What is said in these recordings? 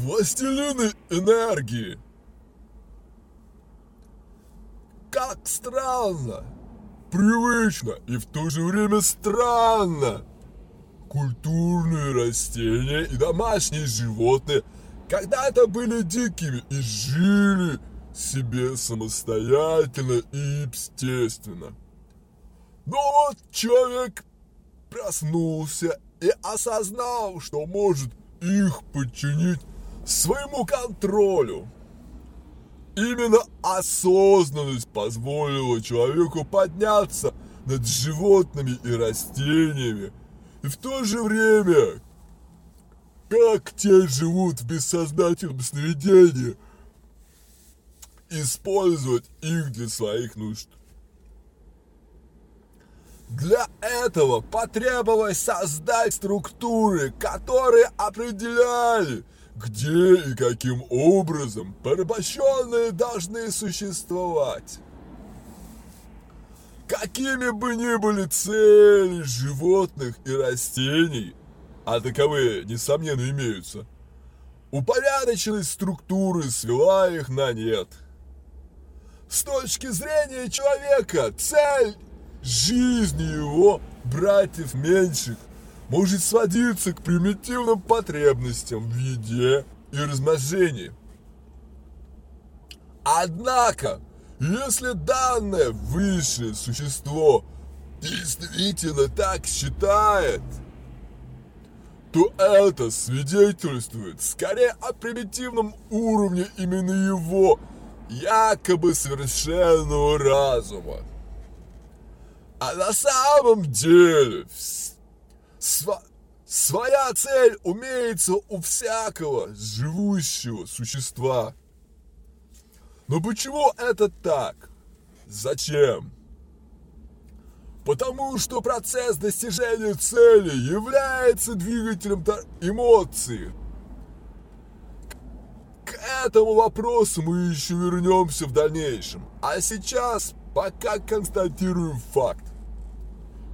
Властелины энергии. Как странно, привычно и в то же время странно. Культурные растения и домашние животные когда-то были дикими и жили себе самостоятельно и естественно. Но вот человек проснулся и осознал, что может их подчинить своему контролю. Именно осознанность позволила человеку подняться над животными и растениями, и в то же время, как те живут в бессознательном сновидении, использовать их для своих нужд. Для этого потребовалось создать структуры, которые определяли, где и каким образом порабощенные должны существовать. Какими бы ни были цели животных и растений, а таковые, несомненно, имеются, упорядоченность структуры свела их на нет. С точки зрения человека, цель жизни его братьев меньших может сводиться к примитивным потребностям в еде и размножении. Однако, если данное высшее существо действительно так считает, то это свидетельствует скорее о примитивном уровне именно его якобы совершенного разума. А на самом деле св своя цель умеется у всякого живущего существа. Но почему это так? Зачем? Потому что процесс достижения цели является двигателем эмоций. К этому вопросу мы еще вернемся в дальнейшем. А сейчас пока констатируем факт.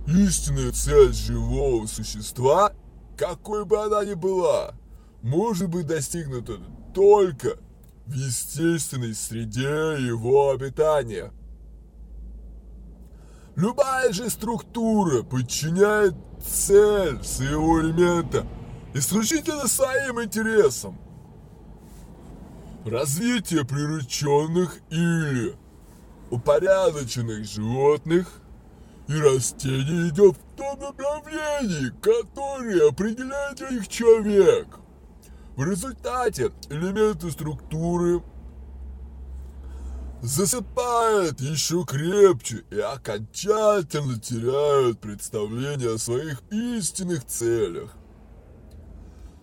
Истинная цель живого существа, какой бы она ни была, может быть достигнута только в естественной среде его обитания. Любая же структура подчиняет цель своего элемента исключительно своим интересам. Развитие прирученных или упорядоченных животных – и растение идет в том направлении, которое определяет них человек. В результате элементы структуры засыпают еще крепче и окончательно теряют представление о своих истинных целях.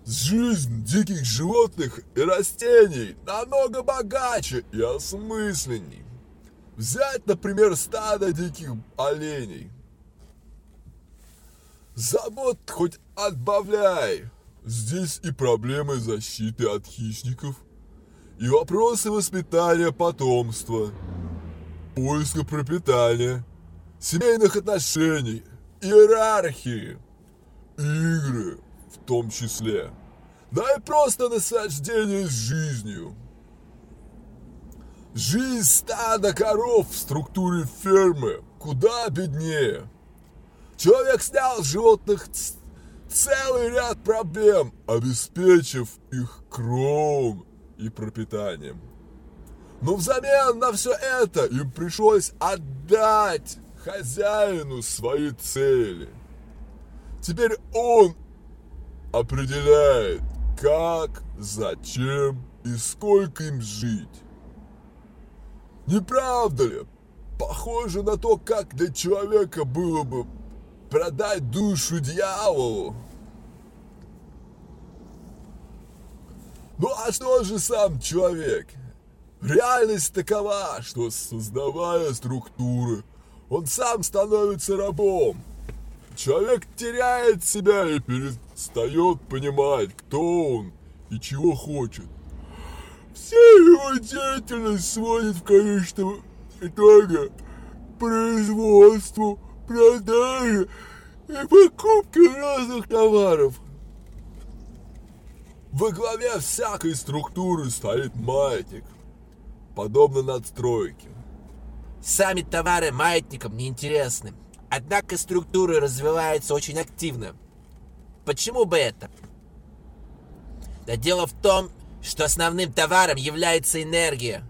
Жизнь диких животных и растений намного богаче и осмысленней. Взять, например, стадо диких оленей. Забот хоть отбавляй. Здесь и проблемы защиты от хищников, и вопросы воспитания потомства, поиска пропитания, семейных отношений, иерархии, игры в том числе, да и просто наслаждение жизнью. Жизнь стада коров в структуре фермы куда беднее. Человек снял с животных целый ряд проблем, обеспечив их кровом и пропитанием. Но взамен на все это им пришлось отдать хозяину свои цели. Теперь он определяет, как, зачем и сколько им жить. Не правда ли? Похоже на то, как для человека было бы продать душу дьяволу. Ну а что же сам человек? Реальность такова, что создавая структуры, он сам становится рабом. Человек теряет себя и перестает понимать, кто он и чего хочет. Вся его деятельность сводит в конечном итоге производству, продаже и покупке разных товаров. Во главе всякой структуры стоит маятник, подобно надстройке. Сами товары маятникам неинтересны. Однако структура развивается очень активно. Почему бы это? Да дело в том, что основным товаром является энергия.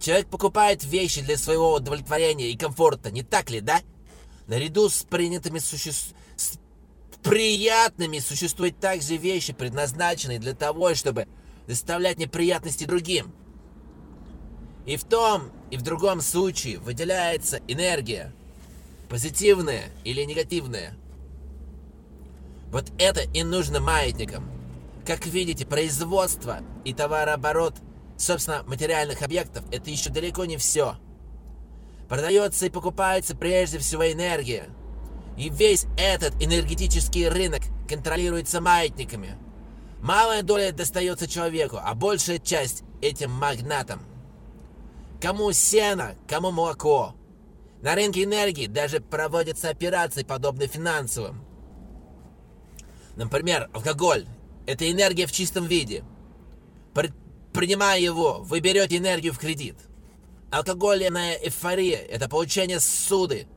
Человек покупает вещи для своего удовлетворения и комфорта, не так ли, да? Наряду с принятыми существами приятными существуют также вещи, предназначенные для того, чтобы доставлять неприятности другим. И в том, и в другом случае выделяется энергия, позитивная или негативная. Вот это и нужно маятникам. Как видите, производство и товарооборот, собственно, материальных объектов – это еще далеко не все. Продается и покупается прежде всего энергия – и весь этот энергетический рынок контролируется маятниками. Малая доля достается человеку, а большая часть этим магнатам. Кому сено, кому молоко. На рынке энергии даже проводятся операции, подобные финансовым. Например, алкоголь – это энергия в чистом виде. При, принимая его, вы берете энергию в кредит. Алкогольная эйфория – это получение суды –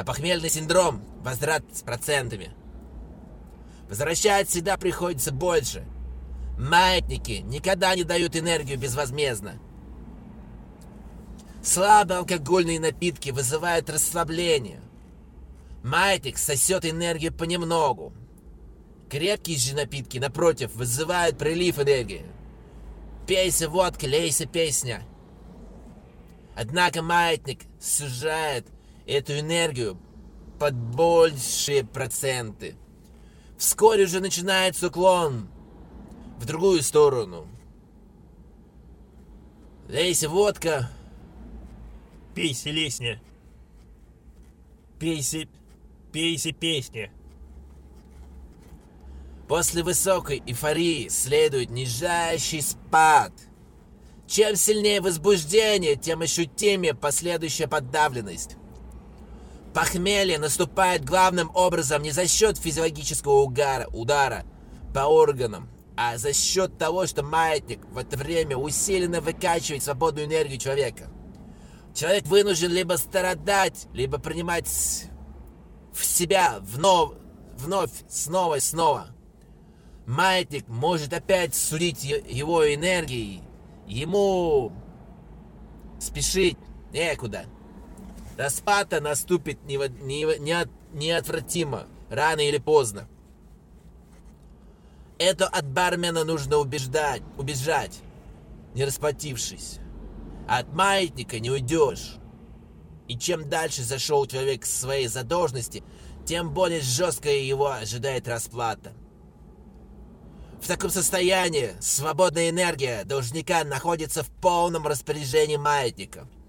а похмельный синдром – возврат с процентами. Возвращать всегда приходится больше. Маятники никогда не дают энергию безвозмездно. Слабые алкогольные напитки вызывают расслабление. Маятник сосет энергию понемногу. Крепкие же напитки, напротив, вызывают прилив энергии. Пейся водка, лейся песня. Однако маятник сужает эту энергию под большие проценты. Вскоре уже начинается уклон в другую сторону. Лейся водка. Пейся лесня. Пейся, пейся песня. После высокой эйфории следует нижайший спад. Чем сильнее возбуждение, тем ощутимее последующая подавленность. Похмелье наступает главным образом не за счет физиологического угара, удара по органам, а за счет того, что маятник в это время усиленно выкачивает свободную энергию человека. Человек вынужден либо страдать, либо принимать в себя вновь, вновь, снова и снова. Маятник может опять судить его энергией. Ему спешить некуда. Распад наступит не, не, не, неотвратимо, рано или поздно. Это от бармена нужно убеждать, убежать, не расплатившись. А от маятника не уйдешь. И чем дальше зашел человек к своей задолженности, тем более жесткая его ожидает расплата. В таком состоянии свободная энергия должника находится в полном распоряжении маятника –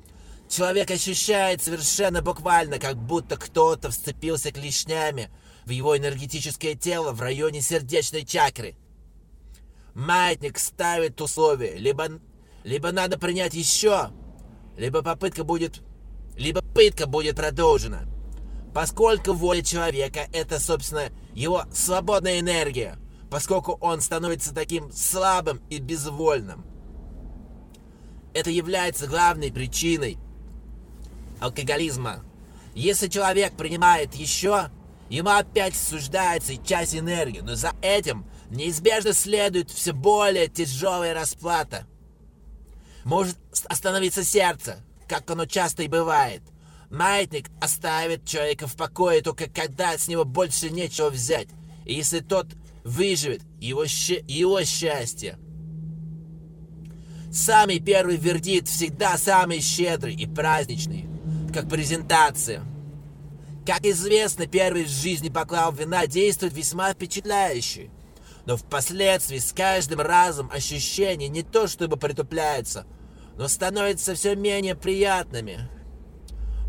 Человек ощущает совершенно буквально, как будто кто-то вцепился клешнями в его энергетическое тело в районе сердечной чакры. Маятник ставит условия. Либо, либо надо принять еще, либо попытка будет... Либо пытка будет продолжена. Поскольку воля человека — это, собственно, его свободная энергия, поскольку он становится таким слабым и безвольным. Это является главной причиной, алкоголизма. Если человек принимает еще, ему опять суждается часть энергии, но за этим неизбежно следует все более тяжелая расплата. Может остановиться сердце, как оно часто и бывает. Маятник оставит человека в покое только когда с него больше нечего взять. И если тот выживет, его, его счастье. Самый первый вердикт всегда самый щедрый и праздничный как презентация. Как известно, первый в жизни бокал вина действует весьма впечатляюще. Но впоследствии с каждым разом ощущения не то чтобы притупляются, но становятся все менее приятными.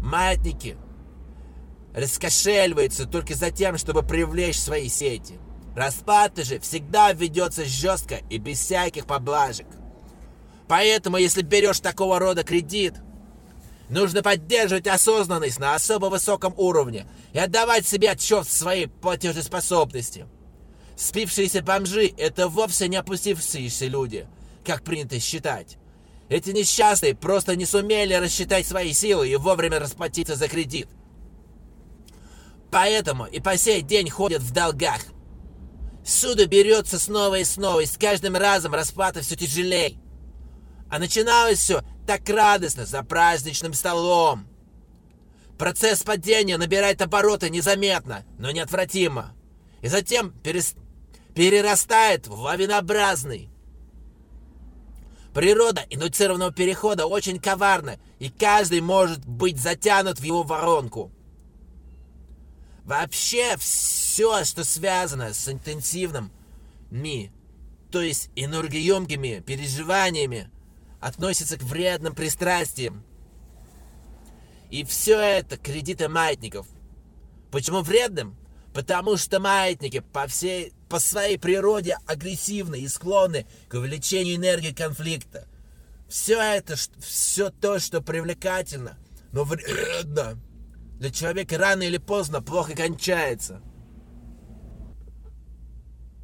Маятники раскошеливаются только за тем, чтобы привлечь свои сети. Распад же всегда ведется жестко и без всяких поблажек. Поэтому, если берешь такого рода кредит – Нужно поддерживать осознанность на особо высоком уровне и отдавать себе отчет в своей платежеспособности. Спившиеся бомжи – это вовсе не опустившиеся люди, как принято считать. Эти несчастные просто не сумели рассчитать свои силы и вовремя расплатиться за кредит. Поэтому и по сей день ходят в долгах. Суда берется снова и снова, и с каждым разом расплата все тяжелей. А начиналось все так радостно, за праздничным столом. Процесс падения набирает обороты незаметно, но неотвратимо. И затем перес... перерастает в лавинообразный. Природа индуцированного перехода очень коварна, и каждый может быть затянут в его воронку. Вообще все, что связано с интенсивным ми, то есть энергоемкими переживаниями, относится к вредным пристрастиям. И все это кредиты маятников. Почему вредным? Потому что маятники по, всей, по своей природе агрессивны и склонны к увеличению энергии конфликта. Все это, все то, что привлекательно, но вредно для человека рано или поздно плохо кончается.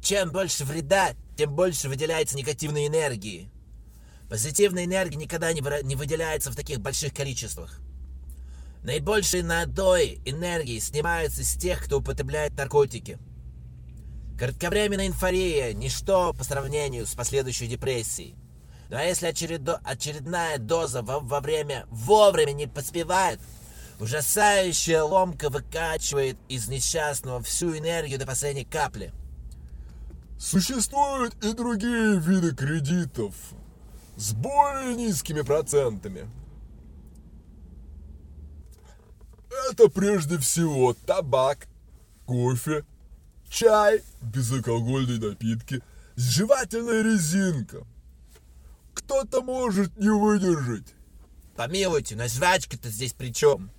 Чем больше вреда, тем больше выделяется негативной энергии. Позитивная энергия никогда не, не выделяется в таких больших количествах. Наибольшие надои энергии снимаются с тех, кто употребляет наркотики. Кратковременная инфария – ничто по сравнению с последующей депрессией. Ну, а если очередо, очередная доза во, во время вовремя не поспевает, ужасающая ломка выкачивает из несчастного всю энергию до последней капли. Существуют и другие виды кредитов с более низкими процентами. Это прежде всего табак, кофе, чай, безалкогольные напитки, жевательная резинка. Кто-то может не выдержать. Помилуйте, но жвачка-то здесь при чем?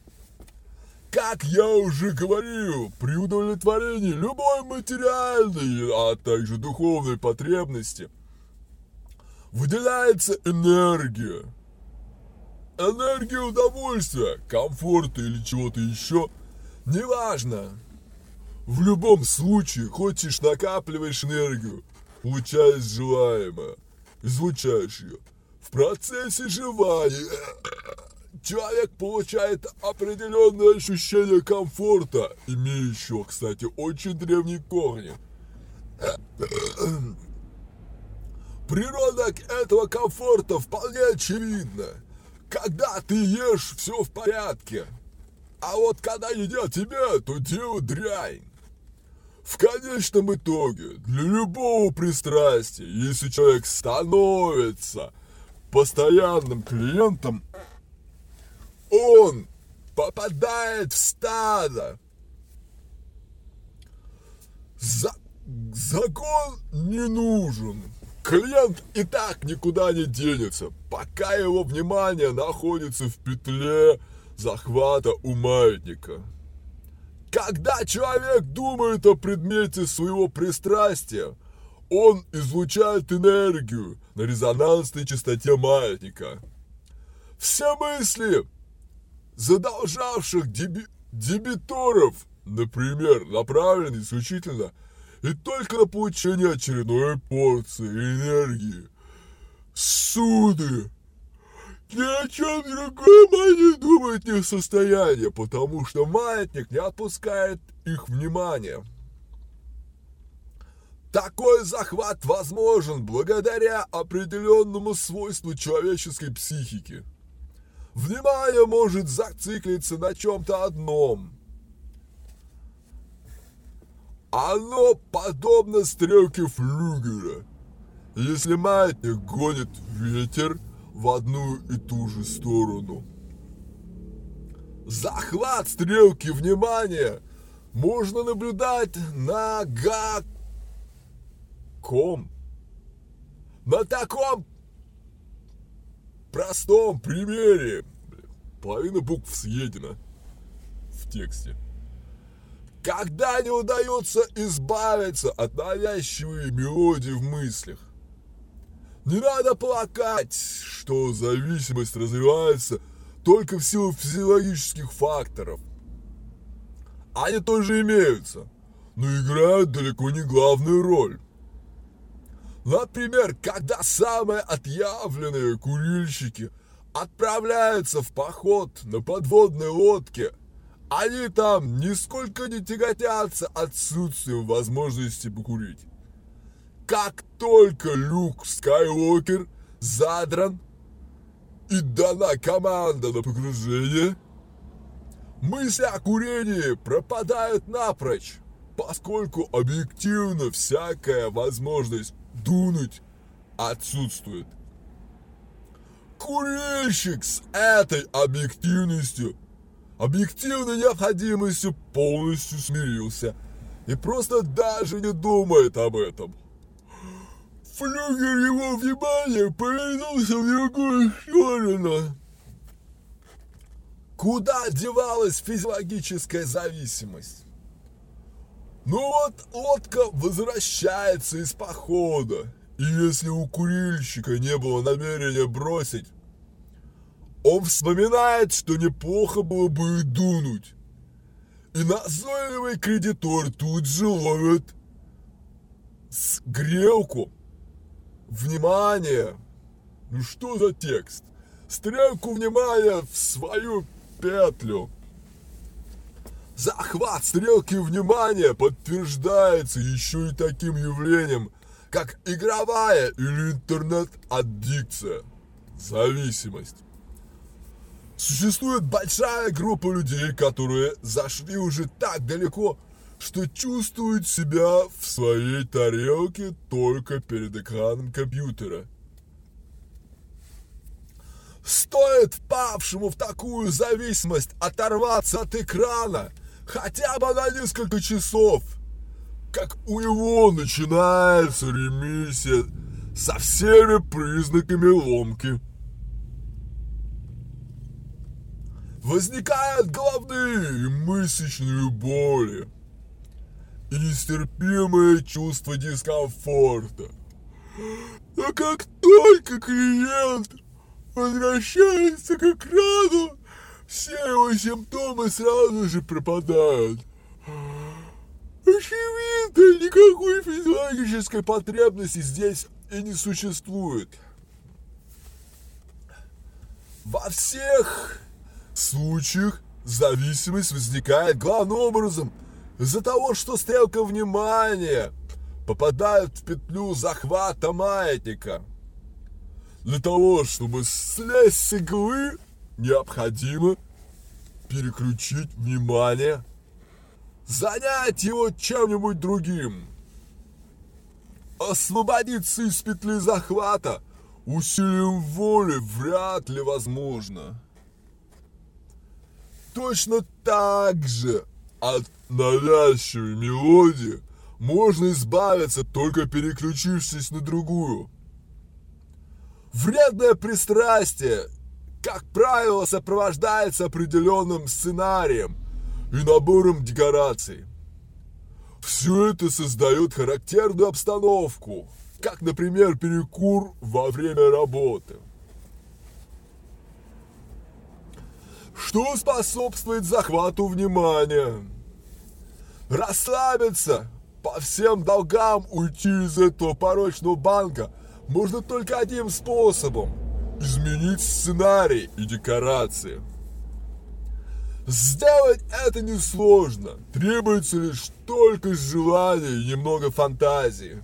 Как я уже говорил, при удовлетворении любой материальной, а также духовной потребности выделяется энергия – энергия удовольствия, комфорта или чего-то еще, неважно. В любом случае, хочешь накапливаешь энергию, получаешь желаемое, излучаешь ее. В процессе жевания человек получает определенное ощущение комфорта, имеющего, кстати, очень древние корни. Природа этого комфорта вполне очевидна. Когда ты ешь, все в порядке. А вот когда едят тебя, то дело дрянь. В конечном итоге, для любого пристрастия, если человек становится постоянным клиентом, он попадает в стадо. За... Закон не нужен. Клиент и так никуда не денется, пока его внимание находится в петле захвата у маятника. Когда человек думает о предмете своего пристрастия, он излучает энергию на резонансной частоте маятника. Все мысли задолжавших деби дебиторов, например, направлены исключительно и только на получение очередной порции энергии. Суды! Ни о чем другом они думать не в состоянии, потому что маятник не отпускает их внимания. Такой захват возможен благодаря определенному свойству человеческой психики. Внимание может зациклиться на чем-то одном – оно подобно стрелке флюгера. Если маятник гонит ветер в одну и ту же сторону. Захват стрелки внимания можно наблюдать на гаком. На таком простом примере. Половина букв съедена в тексте. Когда не удается избавиться от навязчивой мелодии в мыслях. Не надо плакать, что зависимость развивается только в силу физиологических факторов. Они тоже имеются, но играют далеко не главную роль. Например, когда самые отъявленные курильщики отправляются в поход на подводной лодке, они там нисколько не тяготятся отсутствием возможности покурить. Как только Люк Скайуокер задран и дана команда на погружение, мысли о курении пропадают напрочь, поскольку объективно всякая возможность дунуть отсутствует. Курильщик с этой объективностью, объективной необходимостью полностью смирился и просто даже не думает об этом. Флюгер его внимания повернулся в другую сторону. Куда девалась физиологическая зависимость? Ну вот лодка возвращается из похода, и если у курильщика не было намерения бросить, он вспоминает, что неплохо было бы и дунуть. И назойливый кредитор тут же ловит с грелку. Внимание! Ну что за текст? Стрелку внимания в свою петлю. Захват стрелки внимания подтверждается еще и таким явлением, как игровая или интернет-аддикция. Зависимость. Существует большая группа людей, которые зашли уже так далеко, что чувствуют себя в своей тарелке только перед экраном компьютера. Стоит впавшему в такую зависимость оторваться от экрана хотя бы на несколько часов, как у него начинается ремиссия со всеми признаками ломки. Возникают головные и мышечные боли и нестерпимое чувство дискомфорта. А как только клиент возвращается к экрану, все его симптомы сразу же пропадают. Очевидно, никакой физиологической потребности здесь и не существует. Во всех случаях зависимость возникает главным образом из-за того, что стрелка внимания попадает в петлю захвата маятника. Для того, чтобы слезть с иглы, необходимо переключить внимание, занять его чем-нибудь другим. Освободиться из петли захвата усилием воли вряд ли возможно. Точно так же от навязчивой мелодии можно избавиться, только переключившись на другую. Вредное пристрастие, как правило, сопровождается определенным сценарием и набором декораций. Все это создает характерную обстановку, как, например, перекур во время работы. Что способствует захвату внимания? Расслабиться, по всем долгам уйти из этого порочного банка можно только одним способом – изменить сценарий и декорации. Сделать это несложно, требуется лишь только желания и немного фантазии.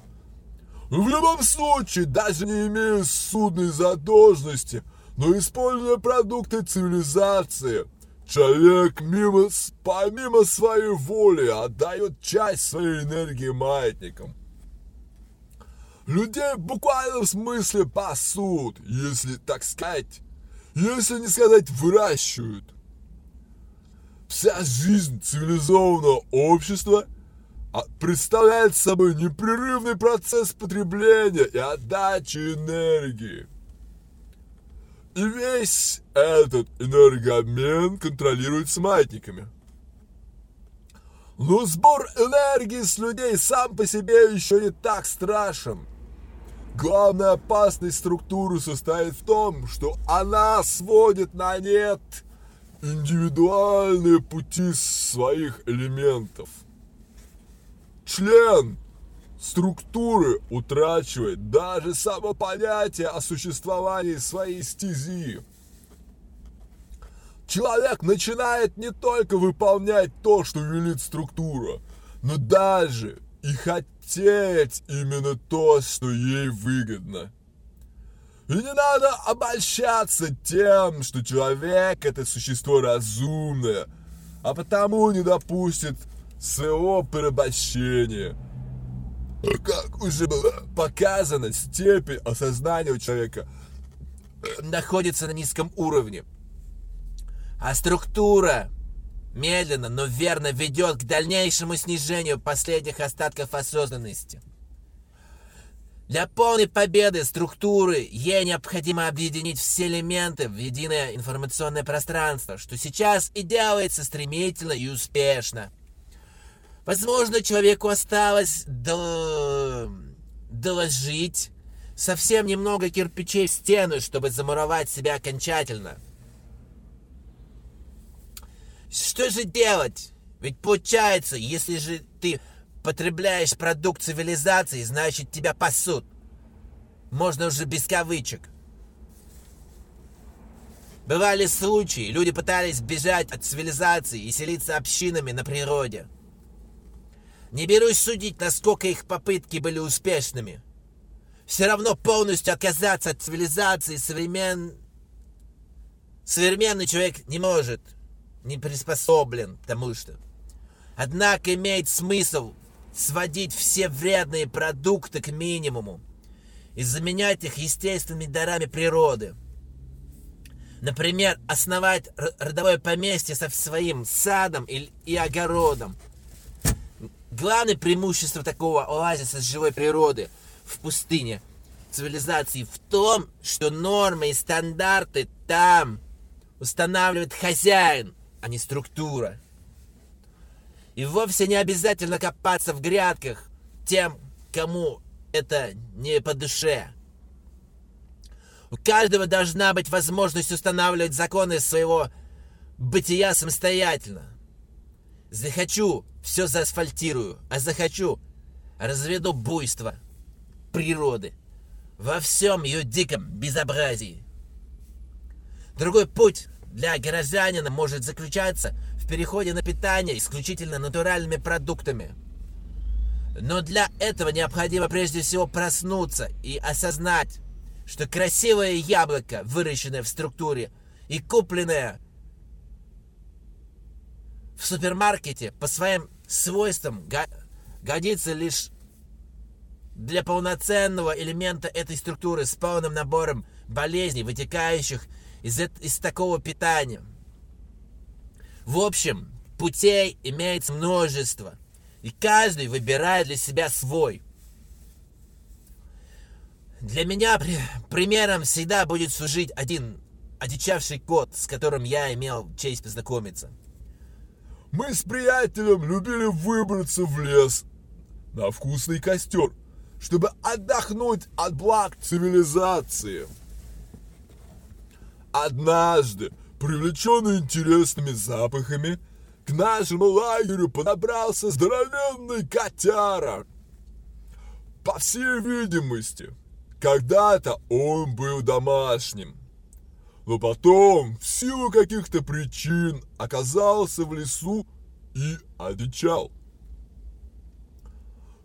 В любом случае, даже не имея судной задолженности – но используя продукты цивилизации, человек мимо, помимо своей воли отдает часть своей энергии маятникам. Людей в буквальном смысле пасут, если так сказать, если не сказать выращивают. Вся жизнь цивилизованного общества а, представляет собой непрерывный процесс потребления и отдачи энергии. И весь этот энергообмен контролируется маятниками. Но сбор энергии с людей сам по себе еще не так страшен. Главная опасность структуры состоит в том, что она сводит на нет индивидуальные пути своих элементов. член структуры утрачивает даже само понятие о существовании своей стези. Человек начинает не только выполнять то, что велит структура, но даже и хотеть именно то, что ей выгодно. И не надо обольщаться тем, что человек это существо разумное, а потому не допустит своего порабощения. Как уже было показано, степень осознания у человека находится на низком уровне. А структура медленно, но верно ведет к дальнейшему снижению последних остатков осознанности. Для полной победы структуры ей необходимо объединить все элементы в единое информационное пространство, что сейчас и делается стремительно и успешно. Возможно, человеку осталось до... доложить совсем немного кирпичей в стену, чтобы замуровать себя окончательно. Что же делать? Ведь получается, если же ты потребляешь продукт цивилизации, значит тебя пасут. Можно уже без кавычек. Бывали случаи, люди пытались бежать от цивилизации и селиться общинами на природе. Не берусь судить, насколько их попытки были успешными. Все равно полностью отказаться от цивилизации современ... современный человек не может, не приспособлен к тому что. Однако имеет смысл сводить все вредные продукты к минимуму и заменять их естественными дарами природы. Например, основать родовое поместье со своим садом и, и огородом. Главное преимущество такого оазиса живой природы в пустыне цивилизации в том, что нормы и стандарты там устанавливает хозяин, а не структура. И вовсе не обязательно копаться в грядках тем, кому это не по душе. У каждого должна быть возможность устанавливать законы своего бытия самостоятельно. Захочу, все заасфальтирую, а захочу, разведу буйство природы во всем ее диком безобразии. Другой путь для горожанина может заключаться в переходе на питание исключительно натуральными продуктами. Но для этого необходимо прежде всего проснуться и осознать, что красивое яблоко, выращенное в структуре и купленное в супермаркете по своим свойствам годится лишь для полноценного элемента этой структуры с полным набором болезней, вытекающих из, из такого питания. В общем, путей имеется множество, и каждый выбирает для себя свой. Для меня при, примером всегда будет служить один одичавший кот, с которым я имел честь познакомиться. Мы с приятелем любили выбраться в лес на вкусный костер, чтобы отдохнуть от благ цивилизации. Однажды, привлеченный интересными запахами, к нашему лагерю подобрался здоровенный котяра. По всей видимости, когда-то он был домашним, но потом, в силу каких-то причин, оказался в лесу и одичал.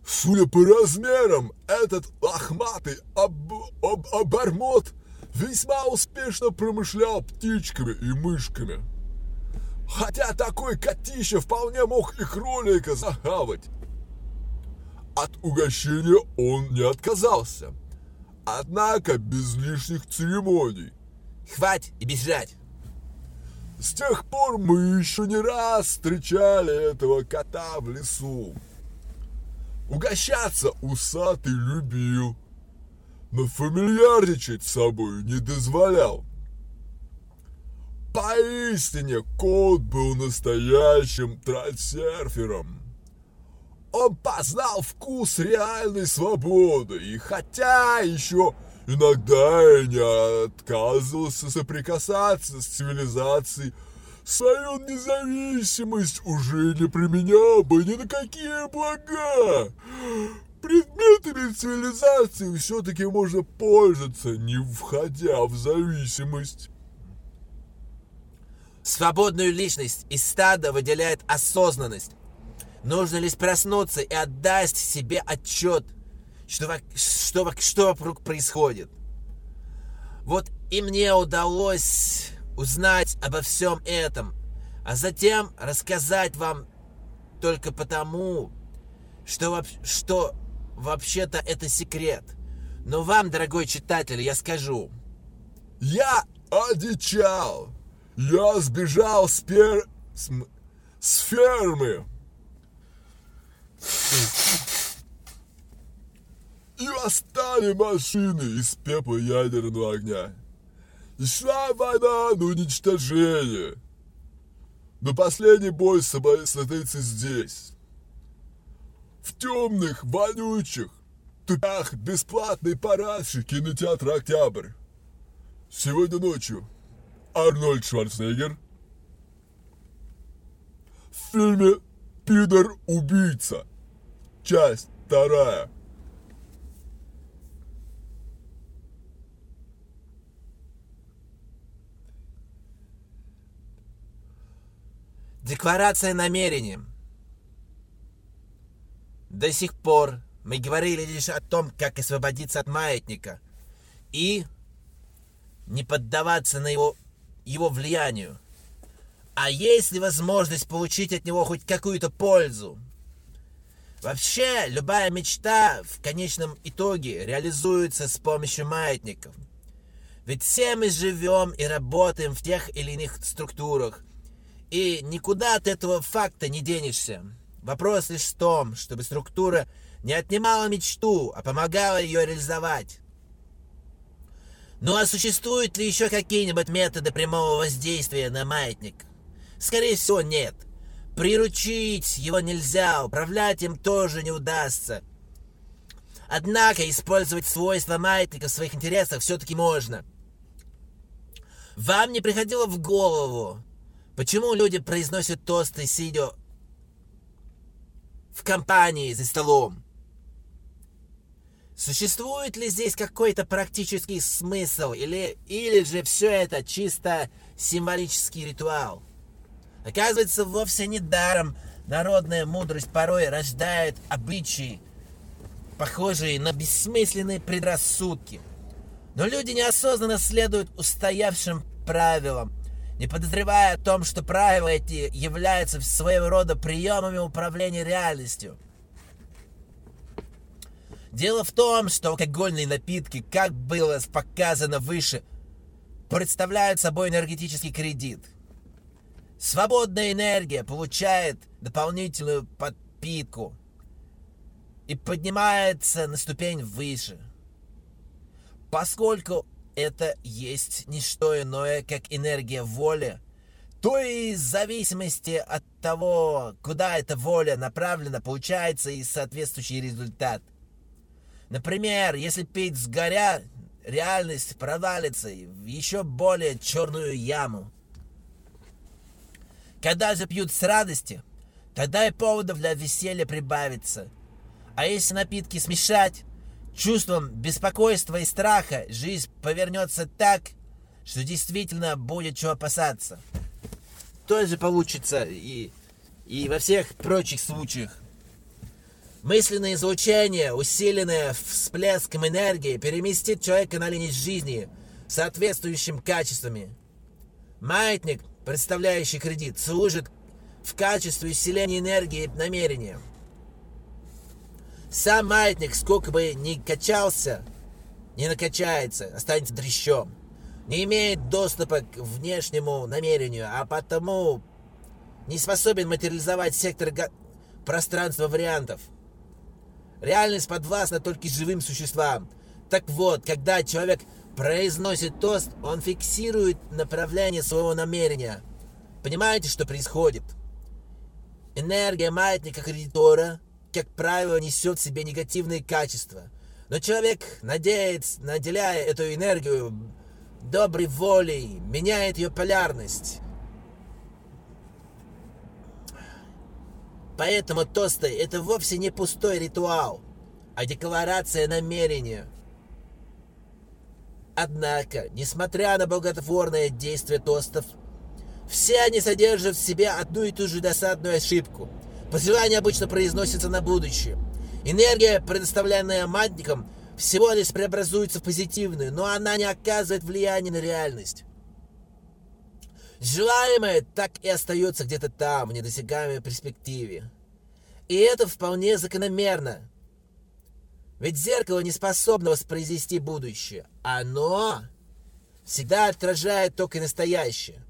Судя по размерам, этот лохматый об, об, обормот весьма успешно промышлял птичками и мышками. Хотя такой котище вполне мог и кролика захавать. От угощения он не отказался. Однако без лишних церемоний. Хвать и бежать. С тех пор мы еще не раз встречали этого кота в лесу. Угощаться усатый любил, но фамильярничать с собой не дозволял. Поистине, кот был настоящим трансерфером. Он познал вкус реальной свободы, и хотя еще иногда и не отказывался соприкасаться с цивилизацией, свою независимость уже не применял бы ни на какие блага. Предметами цивилизации все-таки можно пользоваться, не входя в зависимость. Свободную личность из стада выделяет осознанность. Нужно лишь проснуться и отдать себе отчет, что, что, что вокруг происходит. Вот и мне удалось узнать обо всем этом, а затем рассказать вам только потому, что, что вообще-то это секрет. Но вам, дорогой читатель, я скажу. Я одичал. Я сбежал с, пер... с... с фермы. И восстали машины из пепла ядерного огня. И шла война на уничтожение. Но последний бой состоится здесь. В темных, вонючих, тупях бесплатной параши кинотеатра «Октябрь». Сегодня ночью Арнольд Шварценеггер в фильме «Пидор-убийца». Часть вторая. Декларация намерений. До сих пор мы говорили лишь о том, как освободиться от маятника и не поддаваться на его, его влиянию. А есть ли возможность получить от него хоть какую-то пользу? Вообще, любая мечта в конечном итоге реализуется с помощью маятников. Ведь все мы живем и работаем в тех или иных структурах – и никуда от этого факта не денешься. Вопрос лишь в том, чтобы структура не отнимала мечту, а помогала ее реализовать. Ну а существуют ли еще какие-нибудь методы прямого воздействия на маятник? Скорее всего, нет. Приручить его нельзя, управлять им тоже не удастся. Однако использовать свойства маятника в своих интересах все-таки можно. Вам не приходило в голову, Почему люди произносят тосты, сидя в компании за столом? Существует ли здесь какой-то практический смысл, или, или же все это чисто символический ритуал? Оказывается, вовсе не даром народная мудрость порой рождает обычаи, похожие на бессмысленные предрассудки. Но люди неосознанно следуют устоявшим правилам, не подозревая о том, что правила эти являются своего рода приемами управления реальностью. Дело в том, что алкогольные напитки, как было показано выше, представляют собой энергетический кредит. Свободная энергия получает дополнительную подпитку и поднимается на ступень выше. Поскольку это есть не что иное, как энергия воли, то и в зависимости от того, куда эта воля направлена, получается и соответствующий результат. Например, если пить с горя, реальность провалится в еще более черную яму. Когда же пьют с радости, тогда и поводов для веселья прибавится. А если напитки смешать, чувством беспокойства и страха жизнь повернется так, что действительно будет чего опасаться. То же получится и, и во всех прочих случаях. Мысленное излучение, усиленное всплеском энергии, переместит человека на линию жизни соответствующими качествами. Маятник, представляющий кредит, служит в качестве усиления энергии намерения – сам маятник, сколько бы ни качался, не накачается, останется дрещом. Не имеет доступа к внешнему намерению, а потому не способен материализовать сектор пространства вариантов. Реальность подвластна только живым существам. Так вот, когда человек произносит тост, он фиксирует направление своего намерения. Понимаете, что происходит? Энергия маятника кредитора – как правило, несет в себе негативные качества. Но человек надеется, наделяя эту энергию доброй волей, меняет ее полярность. Поэтому тосты – это вовсе не пустой ритуал, а декларация намерения. Однако, несмотря на благотворное действие тостов, все они содержат в себе одну и ту же досадную ошибку – Пожелание обычно произносится на будущее. Энергия, предоставленная матником, всего лишь преобразуется в позитивную, но она не оказывает влияния на реальность. Желаемое так и остается где-то там, в недосягаемой перспективе. И это вполне закономерно. Ведь зеркало не способно воспроизвести будущее. Оно всегда отражает только настоящее.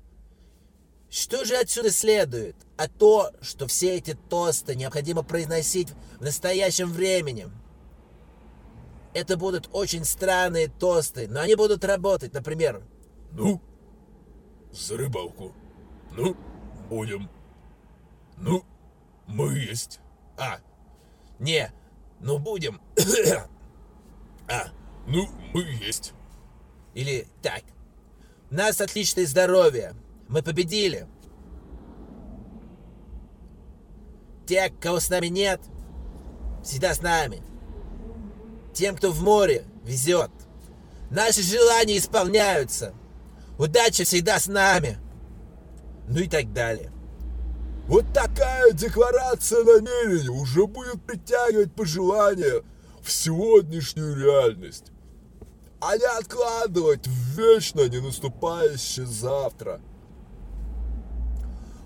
Что же отсюда следует? А то, что все эти тосты необходимо произносить в настоящем времени. Это будут очень странные тосты, но они будут работать, например. Ну, за рыбалку. Ну, будем. Ну, мы есть. А, не, ну будем. а, Ну, мы есть. или так. У нас отличное здоровье. Мы победили. Те, кого с нами нет, всегда с нами. Тем, кто в море, везет. Наши желания исполняются. Удача всегда с нами. Ну и так далее. Вот такая декларация намерений уже будет притягивать пожелания в сегодняшнюю реальность, а не откладывать в вечно не наступающее завтра.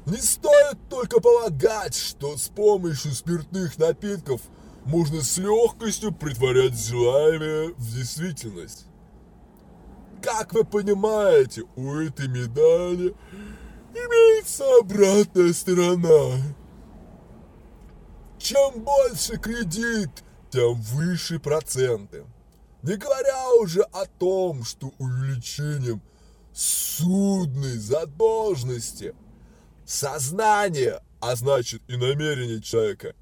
Не стоит только полагать, что с помощью спиртных напитков можно с легкостью притворять желаемое в действительность. Как вы понимаете, у этой медали имеется обратная сторона. Чем больше кредит, тем выше проценты. Не говоря уже о том, что увеличением судной задолженности сознание, а значит и намерение человека,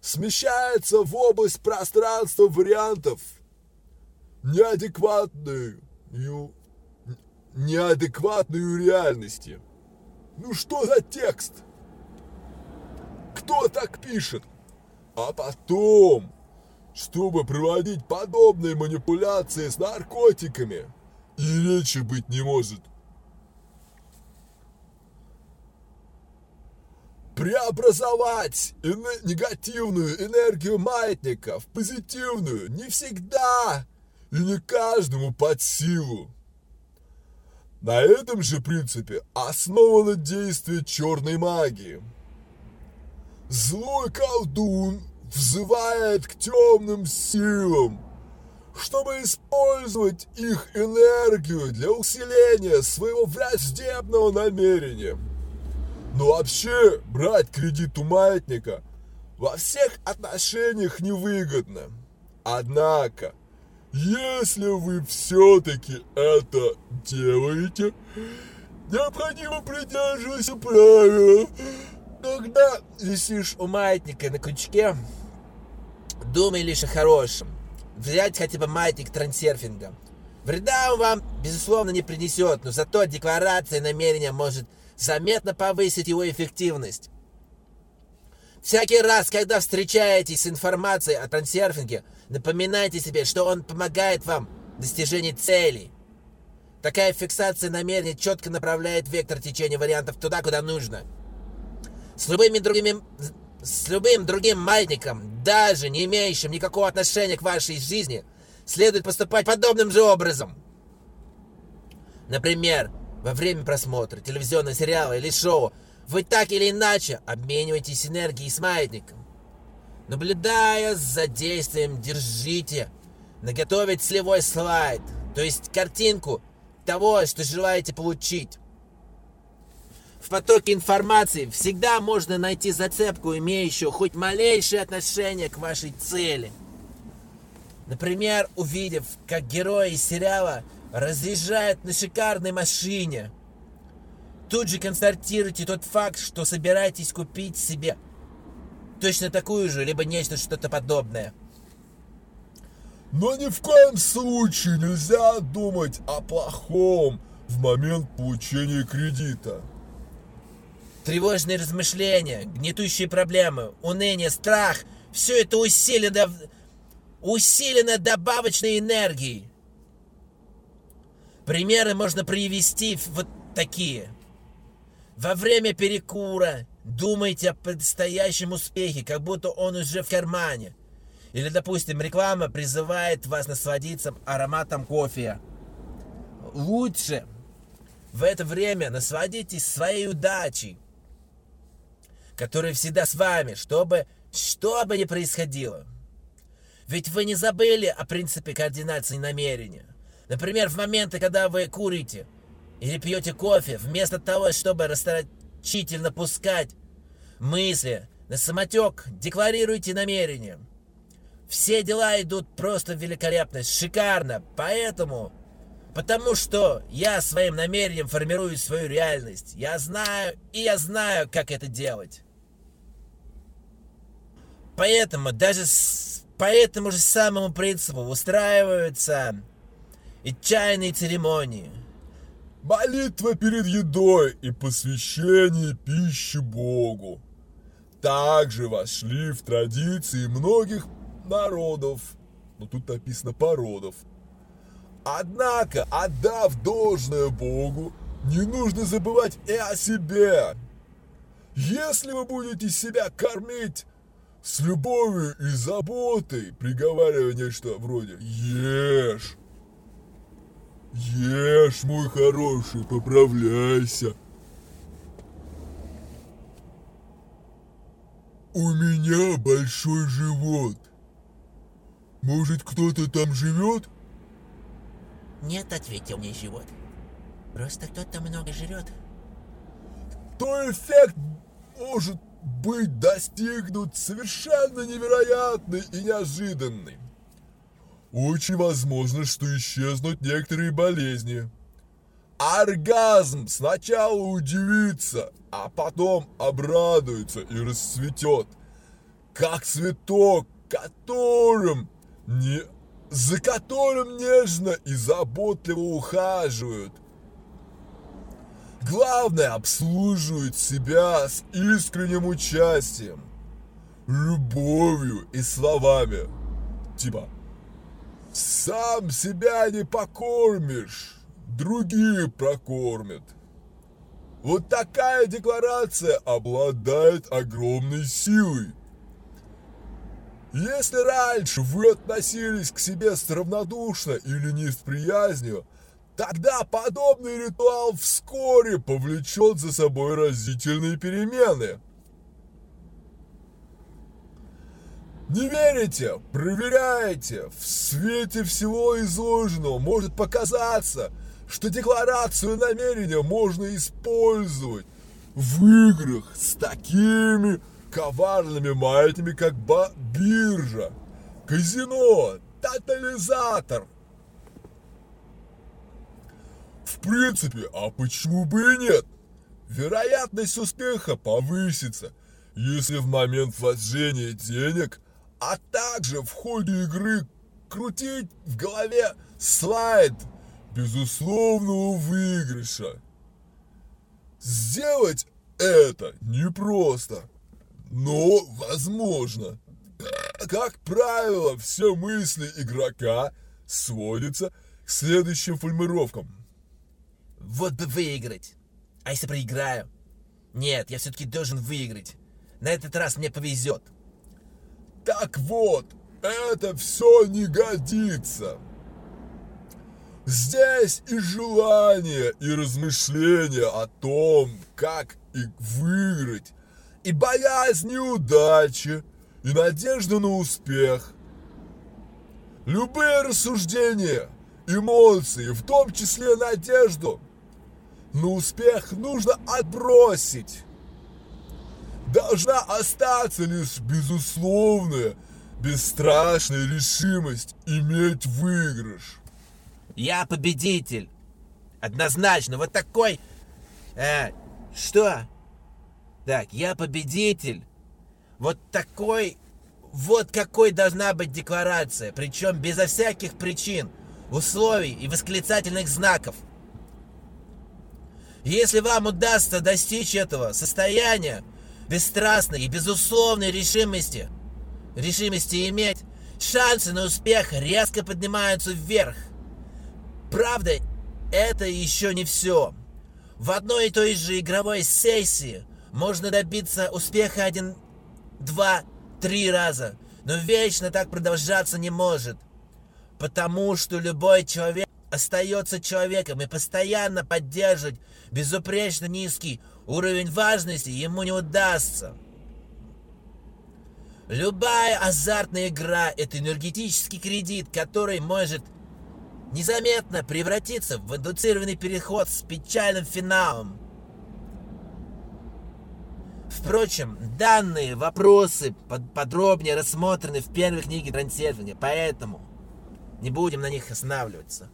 смещается в область пространства вариантов неадекватную, неадекватную реальности. Ну что за текст? Кто так пишет? А потом, чтобы проводить подобные манипуляции с наркотиками, и речи быть не может. Преобразовать негативную энергию маятника в позитивную не всегда и не каждому под силу. На этом же принципе основано действие черной магии. Злой колдун взывает к темным силам, чтобы использовать их энергию для усиления своего враждебного намерения. Но вообще брать кредит у маятника во всех отношениях невыгодно. Однако, если вы все-таки это делаете, необходимо придерживаться правил. Когда висишь у маятника на крючке, думай лишь о хорошем. Взять хотя бы маятник трансерфинга. Вреда он вам, безусловно, не принесет, но зато декларация намерения может заметно повысить его эффективность. Всякий раз, когда встречаетесь с информацией о трансерфинге, напоминайте себе, что он помогает вам в достижении целей. Такая фиксация намерений четко направляет вектор течения вариантов туда, куда нужно. С любыми другими... С любым другим маятником, даже не имеющим никакого отношения к вашей жизни, следует поступать подобным же образом. Например, во время просмотра телевизионного сериала или шоу вы так или иначе обмениваетесь энергией с маятником. Наблюдая за действием, держите наготове целевой слайд, то есть картинку того, что желаете получить. В потоке информации всегда можно найти зацепку, имеющую хоть малейшее отношение к вашей цели. Например, увидев, как герой из сериала разъезжает на шикарной машине. Тут же констатируйте тот факт, что собираетесь купить себе точно такую же, либо нечто что-то подобное. Но ни в коем случае нельзя думать о плохом в момент получения кредита. Тревожные размышления, гнетущие проблемы, уныние, страх – все это усилено, усилено добавочной энергией. Примеры можно привести вот такие. Во время перекура думайте о предстоящем успехе, как будто он уже в кармане. Или, допустим, реклама призывает вас насладиться ароматом кофе. Лучше в это время насладитесь своей удачей, которая всегда с вами, чтобы что бы ни происходило. Ведь вы не забыли о принципе координации намерения. Например, в моменты, когда вы курите или пьете кофе, вместо того, чтобы расточительно пускать мысли на самотек, декларируйте намерение. Все дела идут просто великолепно, шикарно, поэтому Потому что я своим намерением формирую свою реальность. Я знаю, и я знаю, как это делать. Поэтому даже с, по этому же самому принципу устраиваются и чайные церемонии. Молитва перед едой и посвящение пищи Богу также вошли в традиции многих народов, но тут написано породов – Однако, отдав должное Богу, не нужно забывать и о себе. Если вы будете себя кормить с любовью и заботой, приговаривая нечто вроде «Ешь! Ешь, мой хороший, поправляйся!» У меня большой живот. Может, кто-то там живет? Нет, ответил мне живот. Просто кто-то много жрет. То эффект может быть достигнут совершенно невероятный и неожиданный. Очень возможно, что исчезнут некоторые болезни. Оргазм сначала удивится, а потом обрадуется и расцветет, как цветок, которым не за которым нежно и заботливо ухаживают. Главное, обслуживают себя с искренним участием, любовью и словами. Типа, сам себя не покормишь, другие прокормят. Вот такая декларация обладает огромной силой. Если раньше вы относились к себе с равнодушно или не с приязнью, тогда подобный ритуал вскоре повлечет за собой разительные перемены. Не верите? Проверяйте. В свете всего изложенного может показаться, что декларацию намерения можно использовать в играх с такими коварными маятнями, как биржа, казино, тотализатор. В принципе, а почему бы и нет? Вероятность успеха повысится, если в момент вложения денег, а также в ходе игры крутить в голове слайд безусловного выигрыша. Сделать это непросто но возможно. Как правило, все мысли игрока сводятся к следующим формировкам. Вот бы выиграть. А если проиграю? Нет, я все-таки должен выиграть. На этот раз мне повезет. Так вот, это все не годится. Здесь и желание, и размышления о том, как и выиграть, и боязнь неудачи, и надежда на успех. Любые рассуждения, эмоции, в том числе надежду, на успех нужно отбросить. Должна остаться лишь безусловная, бесстрашная решимость иметь выигрыш. Я победитель. Однозначно, вот такой... Э, что? Так, я победитель. Вот такой... Вот какой должна быть декларация, причем безо всяких причин, условий и восклицательных знаков. Если вам удастся достичь этого состояния бесстрастной и безусловной решимости, решимости иметь, шансы на успех резко поднимаются вверх. Правда, это еще не все. В одной и той же игровой сессии можно добиться успеха один, два, три раза, но вечно так продолжаться не может. Потому что любой человек остается человеком и постоянно поддерживать безупречно низкий уровень важности ему не удастся. Любая азартная игра – это энергетический кредит, который может незаметно превратиться в индуцированный переход с печальным финалом. Впрочем, данные вопросы под подробнее рассмотрены в первой книге трансерфинга, поэтому не будем на них останавливаться.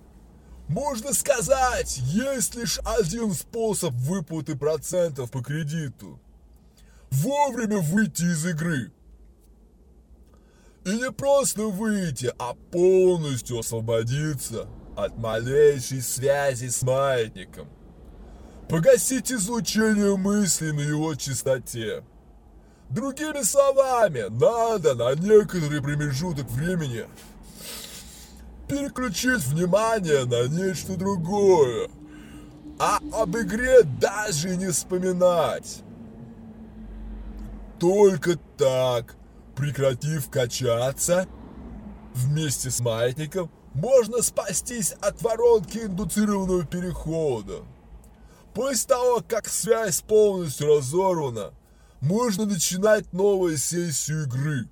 Можно сказать, есть лишь один способ выплаты процентов по кредиту. Вовремя выйти из игры. И не просто выйти, а полностью освободиться от малейшей связи с маятником. Погасить излучение мысли на его частоте. Другими словами, надо на некоторый промежуток времени переключить внимание на нечто другое, а об игре даже не вспоминать. Только так, прекратив качаться, вместе с маятником можно спастись от воронки индуцированного перехода. После того, как связь полностью разорвана, можно начинать новую сессию игры.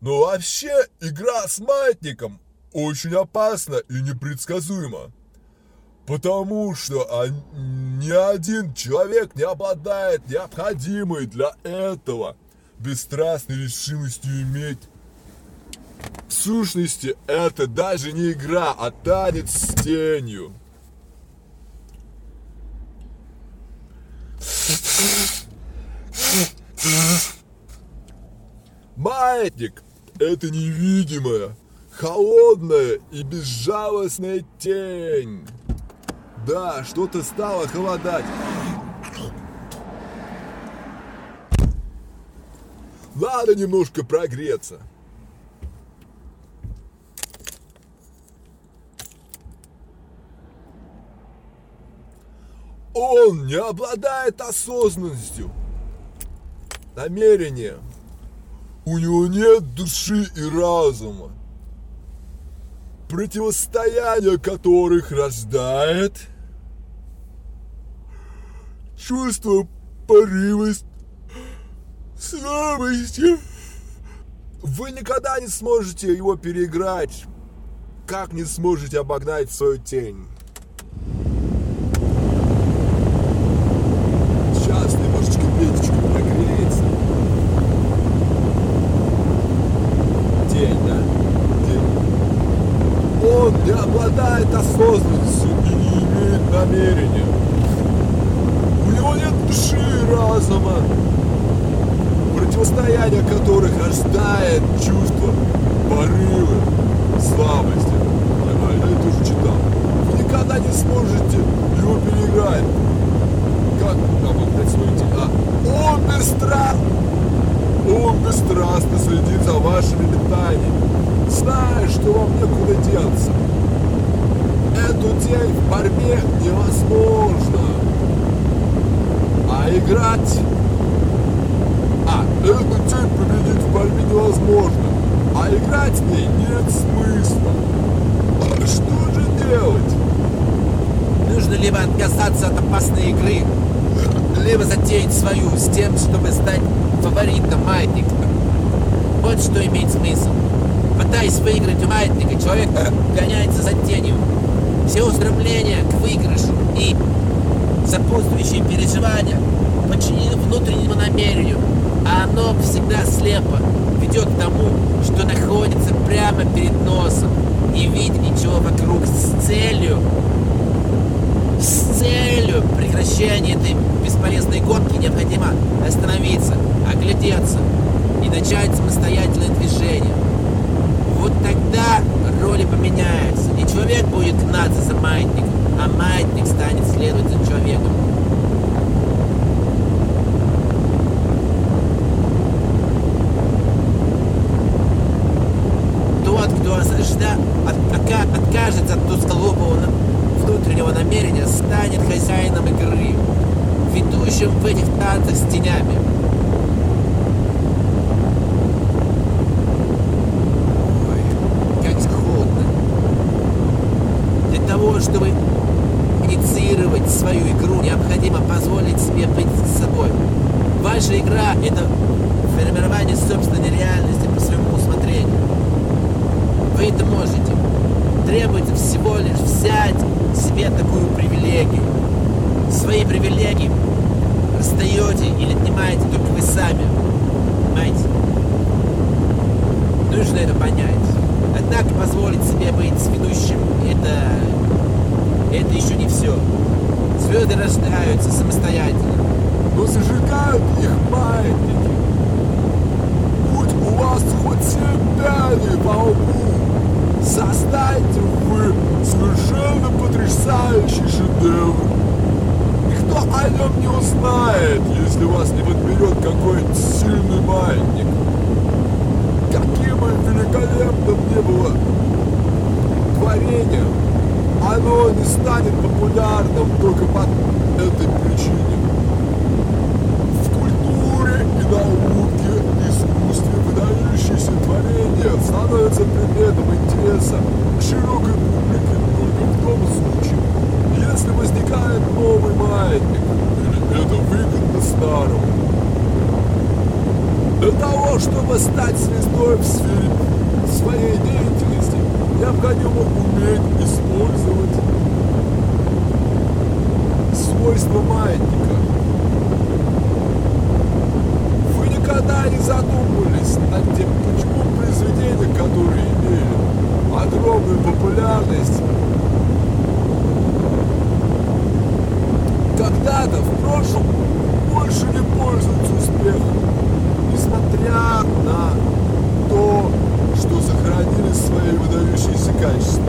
Но вообще игра с маятником очень опасна и непредсказуема. Потому что ни один человек не обладает необходимой для этого бесстрастной решимостью иметь. В сущности, это даже не игра, а танец с тенью. Маятник – это невидимая, холодная и безжалостная тень. Да, что-то стало холодать. Надо немножко прогреться. Он не обладает осознанностью, намерением. У него нет души и разума противостояние которых рождает чувство порывость, слабости. Вы никогда не сможете его переиграть, как не сможете обогнать свою тень. Сейчас немножечко печечка прогреется. Тень, да? Тень. Он не обладает осознанностью и не имеет намерения. У него нет души и разума противостояние которых рождает чувство порывы, слабости. Я, я это уже читал. Вы никогда не сможете его переиграть. Как там опять свой А он бесстрастно, он бесстрастно следит за вашими метаниями, зная, что вам некуда деться. Эту тень в борьбе невозможно. А играть а, эту тень победить в борьбе невозможно, а играть в ней нет смысла. А что же делать? Нужно либо опасной игры, либо затеять свою с тем, чтобы стать фаворитом маятника. Вот что имеет смысл. Пытаясь выиграть у маятника, человек гоняется за тенью. Все устремления к выигрышу и сопутствующие переживания подчинены внутреннему намерению, а оно всегда слепо ведет к тому, что находится прямо перед носом, не видя ничего вокруг с целью, с целью прекращения этой бесполезной гонки необходимо остановиться, оглядеться и начать самостоятельное движение. Вот тогда роли поменяются, и человек будет гнаться за маятником, а маятник станет следовать за человеком. Тот, кто осажда, от, ока- откажется от тусколобого на- внутреннего намерения, станет хозяином игры, ведущим в этих танцах с тенями. Ой, как холодно. Для того, чтобы инициировать свою игру, необходимо позволить себе быть собой. Ваша игра – это формирование собственной реальности по своему усмотрению. Вы это можете. Требуется всего лишь взять себе такую привилегию. Свои привилегии расстаете или отнимаете только вы сами. Понимаете? Нужно это понять. Однако позволить себе быть ведущим – это... это еще не все. Звезды рождаются самостоятельно. но зажигают их маятники. Будь у вас хоть семь пядей по создайте вы совершенно потрясающий шедевр. Никто о нем не узнает, если вас не подберет какой-нибудь сильный маятник. Каким бы великолепным ни было творение, оно не станет популярным только по этой причине. В культуре и науке, искусстве выдающиеся творения становятся предметом интереса к широкой публике только в том случае, если возникает новый маятник, или это выгодно старому. Для того, чтобы стать звездой в сфере своей деятельности, необходимо уметь использовать свойства маятника. Вы никогда не задумывались над тем, почему произведения, которые имели огромную популярность, когда-то в прошлом больше не пользуются успехом, несмотря на то, что сохранили свои выдающиеся качества.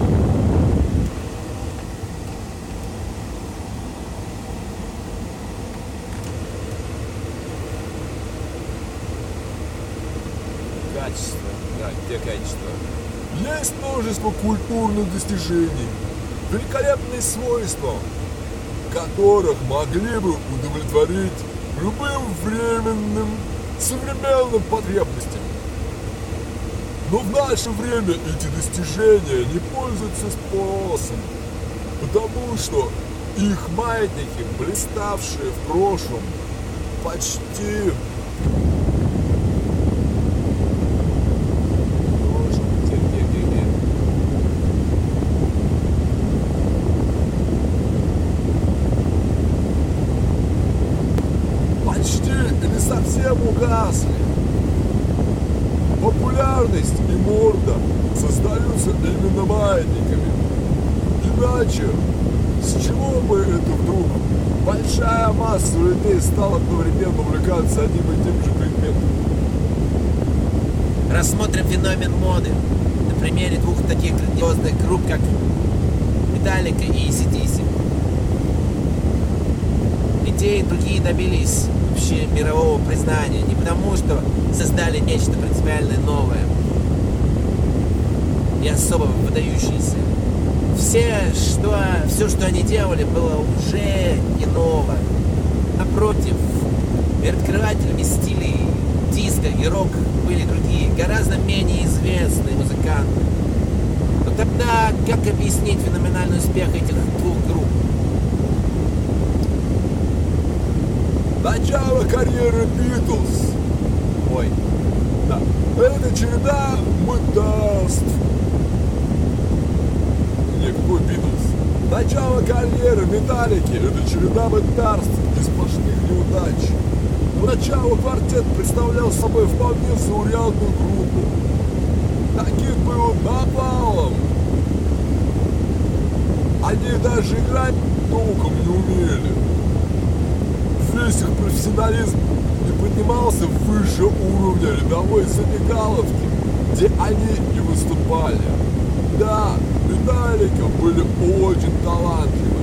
Качество. Да, где качество? Есть множество культурных достижений, великолепные свойства, которых могли бы удовлетворить любым временным современным потребностям. Но в наше время эти достижения не пользуются спросом, потому что их маятники, блиставшие в прошлом, почти Где, где, где, где? почти или совсем угасли. Популярность и морда создаются именно маятниками. Иначе, с чего бы это вдруг большая масса людей стала одновременно увлекаться одним и тем же предметом? Рассмотрим феномен моды на примере двух таких грандиозных групп, как Металлика и ACDC. И те, и другие добились общемирового признания не потому, что создали нечто принципиально новое и особо выдающееся. Все, что, все, что они делали, было уже не ново. Напротив, открывателями стилей диско и рок были другие, гораздо менее известные музыканты. Но тогда как объяснить феноменальный успех этих двух групп? Начало карьеры Битлз. Ой, да. Это череда мытарств. Не, какой Битлз? Начало карьеры Металлики – это череда мытарств и сплошных неудач. Поначалу квартет представлял собой вполне заурядную группу. Таких было навалом. Они даже играть толком не умели. Весь их профессионализм не поднимался выше уровня рядовой забегаловки, где они и выступали. Да, Металлика были очень талантливы,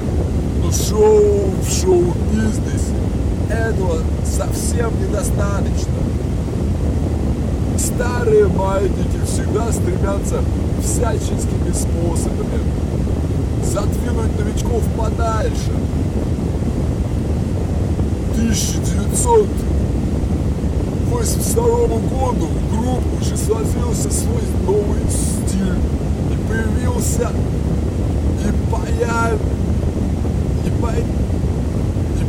шоу в шоу-бизнесе этого совсем недостаточно. Старые маятники всегда стремятся всяческими способами задвинуть новичков подальше. 1982 году в группу уже сложился свой новый стиль и появился и появ... и, по...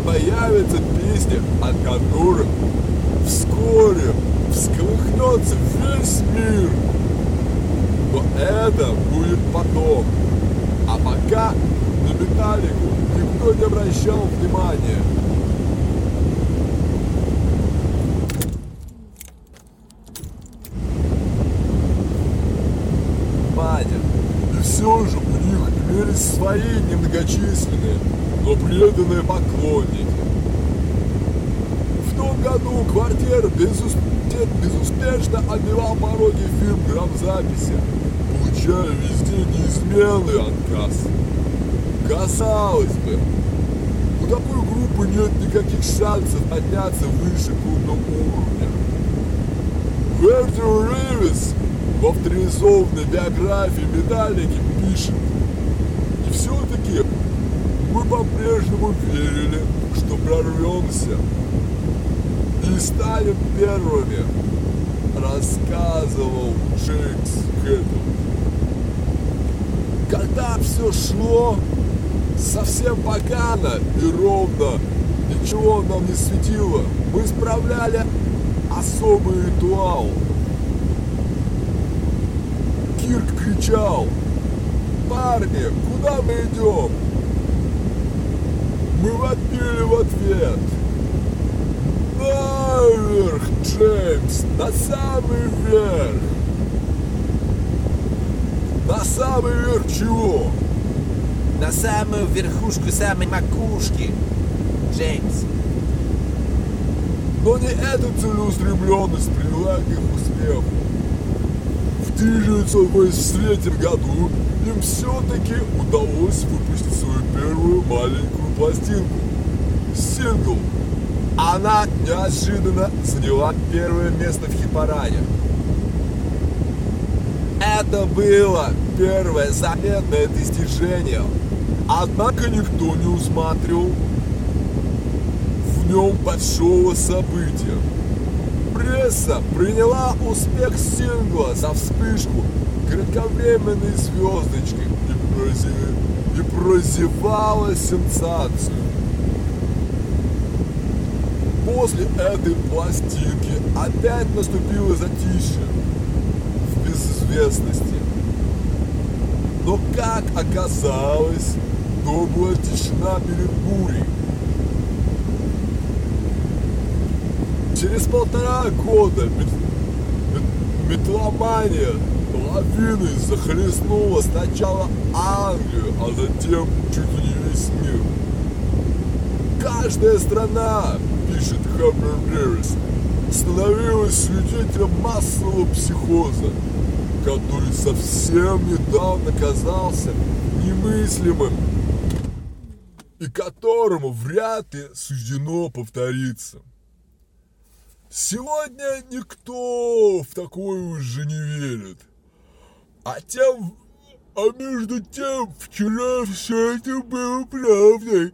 появятся песни, от которых вскоре всколыхнется весь мир. Но это будет потом. А пока на металлику никто не обращал внимания. Ваня. И все же у них имелись свои немногочисленные, но преданные поклонники. В том году квартир безус- дед безуспешно оббивал пороги фирм грамзаписи, получая везде неизменный отказ. Казалось бы, у такой группы нет никаких шансов подняться выше клубного уровня. Хертер Ривис в авторизованной биографии Металлики пишет, и все-таки мы по-прежнему верили, что прорвемся и станем первыми, рассказывал Джеймс Хэттл. Когда все шло совсем погано и ровно, ничего нам не светило, мы справляли особый ритуал. Кирк кричал, парни, куда мы идем? Мы вопили в ответ. Наверх, Джеймс, на самый верх. На самый верх чего? На самую верхушку самой макушки. Джеймс. Но не эта целеустремленность привела к их успеху. В 1983 году им все-таки удалось выпустить свою первую маленькую пластинку. Сингл. Она неожиданно заняла первое место в хит-параде. Это было первое заметное достижение. Однако никто не усматривал в нем большого события. Пресса приняла успех сингла за вспышку кратковременной звездочкой и, и прозевала сенсацию. После этой пластинки опять наступило затишье в безызвестности. Но как оказалось, то была тишина перед бурей. Через полтора года мет- мет- метломания лавиной захлестнула сначала Англию, а затем чуть ли не весь мир. Каждая страна, пишет Хэммер Дэвис, становилась свидетелем массового психоза, который совсем недавно казался немыслимым и которому вряд ли суждено повториться. Сегодня никто в такое уже не верит. А тем, а между тем, вчера все это было правдой.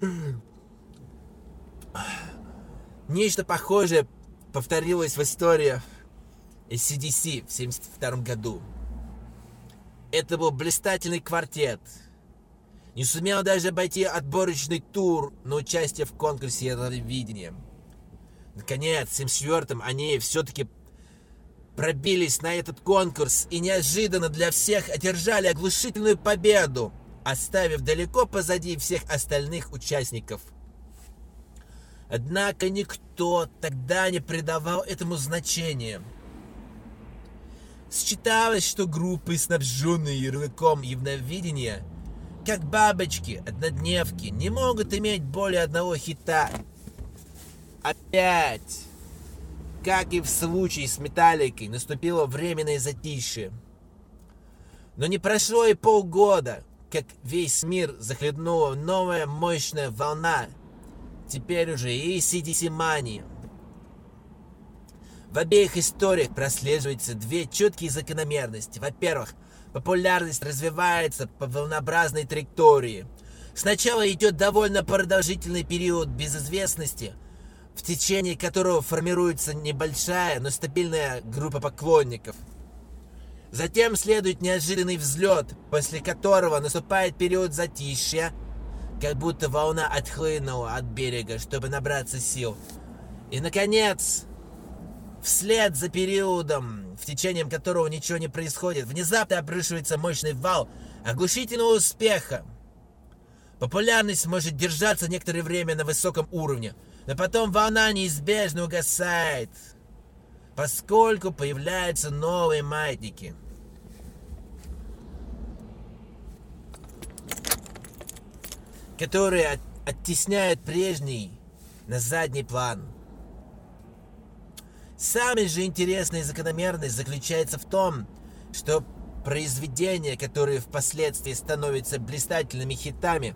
Нечто похожее повторилось в истории ACDC в 1972 году. Это был блистательный квартет. Не сумел даже обойти отборочный тур на участие в конкурсе Евровидения. Наконец, в 1974 они все-таки пробились на этот конкурс и неожиданно для всех одержали оглушительную победу, оставив далеко позади всех остальных участников. Однако никто тогда не придавал этому значения. Считалось, что группы, снабженные ярлыком явновидения, как бабочки, однодневки, не могут иметь более одного хита. Опять, как и в случае с Металликой, наступило временное затишье. Но не прошло и полгода, как весь мир захлебнула новая мощная волна. Теперь уже и CDC Money. В обеих историях прослеживаются две четкие закономерности. Во-первых, популярность развивается по волнообразной траектории. Сначала идет довольно продолжительный период безызвестности, в течение которого формируется небольшая, но стабильная группа поклонников. Затем следует неожиданный взлет, после которого наступает период затишья, как будто волна отхлынула от берега, чтобы набраться сил. И, наконец, Вслед за периодом, в течение которого ничего не происходит, внезапно обрушивается мощный вал оглушительного успеха. Популярность может держаться некоторое время на высоком уровне, но потом волна неизбежно угасает, поскольку появляются новые маятники. Которые оттесняют прежний на задний план. Самая же интересная закономерность заключается в том, что произведения, которые впоследствии становятся блистательными хитами,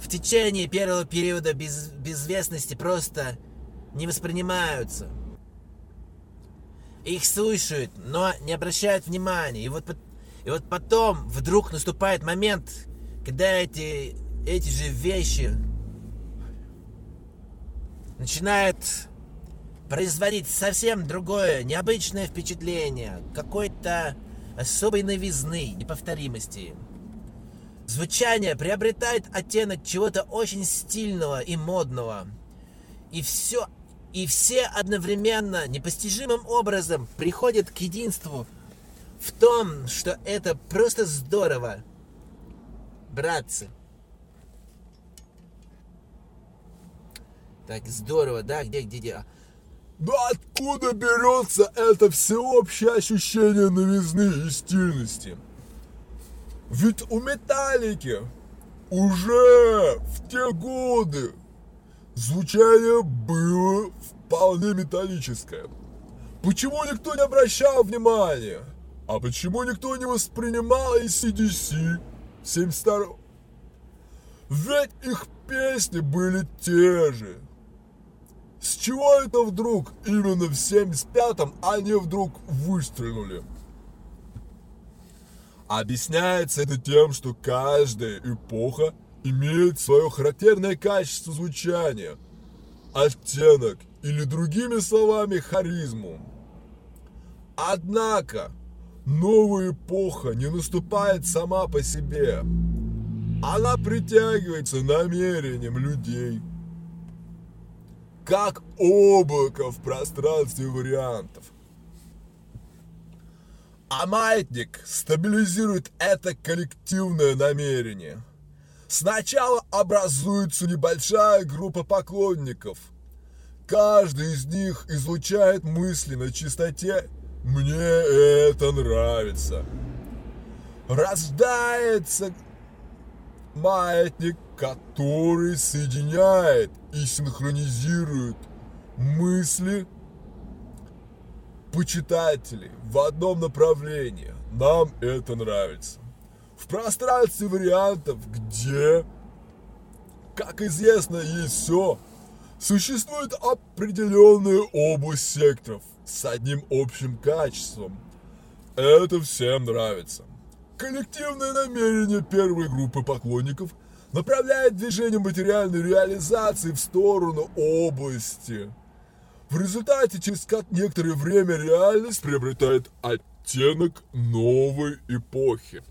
в течение первого периода без, безвестности просто не воспринимаются. Их слушают, но не обращают внимания. И вот, и вот потом вдруг наступает момент, когда эти, эти же вещи начинают производить совсем другое, необычное впечатление, какой-то особой новизны, неповторимости. Звучание приобретает оттенок чего-то очень стильного и модного. И все, и все одновременно, непостижимым образом приходят к единству в том, что это просто здорово. Братцы. Так, здорово, да? Где, где, где? Но откуда берется это всеобщее ощущение новизны и стильности? Ведь у Металлики уже в те годы звучание было вполне металлическое. Почему никто не обращал внимания? А почему никто не воспринимал ACDC 72 Ведь их песни были те же. С чего это вдруг именно в 75-м они вдруг выстрелили? Объясняется это тем, что каждая эпоха имеет свое характерное качество звучания, оттенок или другими словами харизму. Однако новая эпоха не наступает сама по себе. Она притягивается намерением людей – как облако в пространстве вариантов. А маятник стабилизирует это коллективное намерение. Сначала образуется небольшая группа поклонников. Каждый из них излучает мысли на чистоте «мне это нравится». Рождается маятник, который соединяет и синхронизирует мысли почитателей в одном направлении. Нам это нравится. В пространстве вариантов, где, как известно, есть все, существует определенная область секторов с одним общим качеством. Это всем нравится. Коллективное намерение первой группы поклонников направляет движение материальной реализации в сторону области. В результате через некоторое время реальность приобретает оттенок новой эпохи.